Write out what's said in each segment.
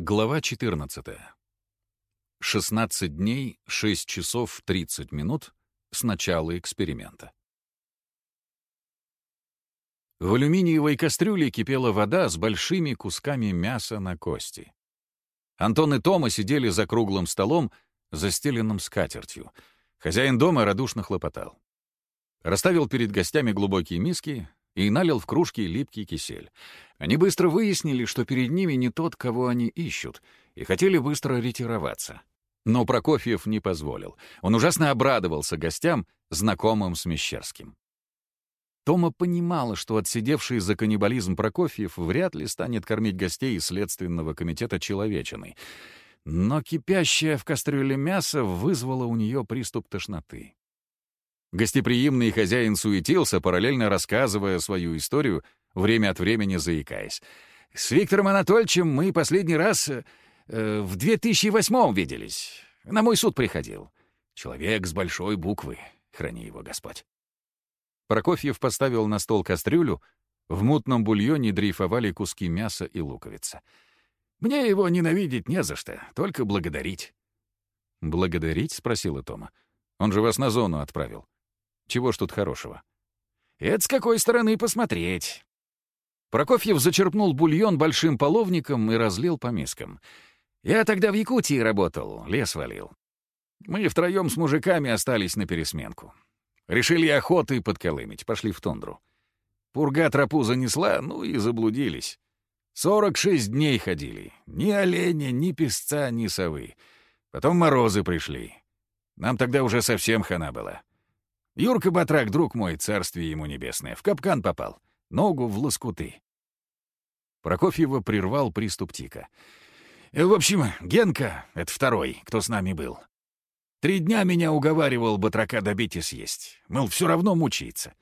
Глава 14. 16 дней, 6 часов 30 минут с начала эксперимента. В алюминиевой кастрюле кипела вода с большими кусками мяса на кости. Антон и Тома сидели за круглым столом, застеленным скатертью. Хозяин дома радушно хлопотал. Расставил перед гостями глубокие миски, и налил в кружки липкий кисель. Они быстро выяснили, что перед ними не тот, кого они ищут, и хотели быстро ретироваться. Но Прокофьев не позволил. Он ужасно обрадовался гостям, знакомым с Мещерским. Тома понимала, что отсидевший за каннибализм Прокофьев вряд ли станет кормить гостей из Следственного комитета человечиной. Но кипящее в кастрюле мясо вызвало у нее приступ тошноты. Гостеприимный хозяин суетился, параллельно рассказывая свою историю, время от времени заикаясь. «С Виктором Анатольевичем мы последний раз э, в 2008-м виделись. На мой суд приходил. Человек с большой буквы. Храни его Господь». Прокофьев поставил на стол кастрюлю. В мутном бульоне дрейфовали куски мяса и луковица. «Мне его ненавидеть не за что, только благодарить». «Благодарить?» — спросила Тома. «Он же вас на зону отправил». Чего ж тут хорошего? Это с какой стороны посмотреть. Прокофьев зачерпнул бульон большим половником и разлил по мискам. Я тогда в Якутии работал, лес валил. Мы втроем с мужиками остались на пересменку. Решили охоты подколымить, пошли в тундру. Пурга тропу занесла, ну и заблудились. Сорок шесть дней ходили. Ни оленя, ни песца, ни совы. Потом морозы пришли. Нам тогда уже совсем хана была. Юрка Батрак, друг мой, царствие ему небесное, в капкан попал. Ногу в лоскуты. Прокофьева прервал приступ тика. «Э, «В общем, Генка — это второй, кто с нами был. Три дня меня уговаривал Батрака добить и съесть. Мол, все равно мучается.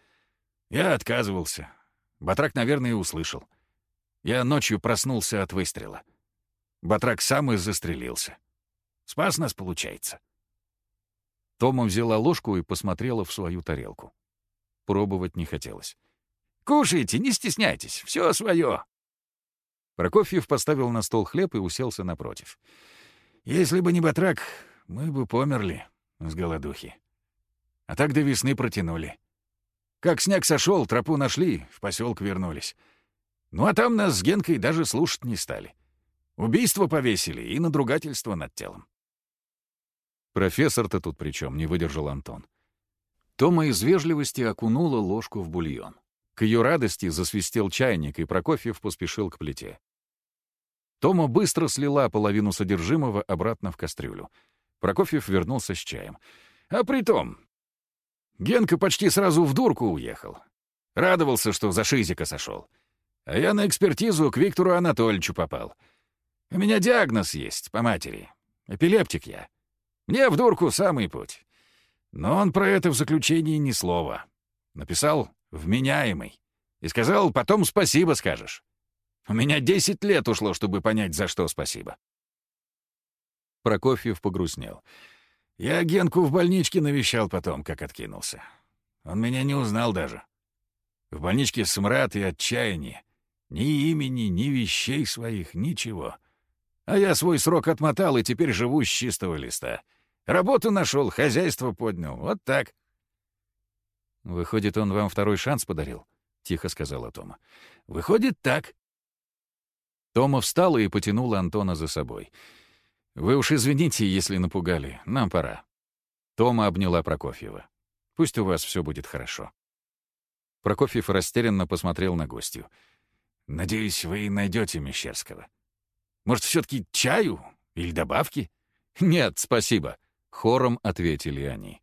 Я отказывался. Батрак, наверное, услышал. Я ночью проснулся от выстрела. Батрак сам и застрелился. Спас нас, получается. Тома взяла ложку и посмотрела в свою тарелку. Пробовать не хотелось. «Кушайте, не стесняйтесь, все свое!» Прокофьев поставил на стол хлеб и уселся напротив. «Если бы не батрак, мы бы померли с голодухи. А так до весны протянули. Как снег сошел, тропу нашли, в поселок вернулись. Ну а там нас с Генкой даже слушать не стали. Убийство повесили и надругательство над телом. «Профессор-то тут при чем?» — не выдержал Антон. Тома из вежливости окунула ложку в бульон. К ее радости засвистел чайник, и Прокофьев поспешил к плите. Тома быстро слила половину содержимого обратно в кастрюлю. Прокофьев вернулся с чаем. «А притом, Генка почти сразу в дурку уехал. Радовался, что за Шизика сошел. А я на экспертизу к Виктору Анатольевичу попал. У меня диагноз есть по матери. Эпилептик я. Мне в дурку самый путь. Но он про это в заключении ни слова. Написал «вменяемый» и сказал «потом спасибо скажешь». У меня десять лет ушло, чтобы понять, за что спасибо. Прокофьев погрустнел. Я Генку в больничке навещал потом, как откинулся. Он меня не узнал даже. В больничке смрад и отчаяние. Ни имени, ни вещей своих, ничего. А я свой срок отмотал и теперь живу с чистого листа. Работу нашел, хозяйство поднял. Вот так. «Выходит, он вам второй шанс подарил?» — тихо сказала Тома. «Выходит, так». Тома встала и потянула Антона за собой. «Вы уж извините, если напугали. Нам пора». Тома обняла Прокофьева. «Пусть у вас все будет хорошо». Прокофьев растерянно посмотрел на гостью. «Надеюсь, вы найдете Мещерского. Может, все-таки чаю или добавки?» «Нет, спасибо», Хором ответили они.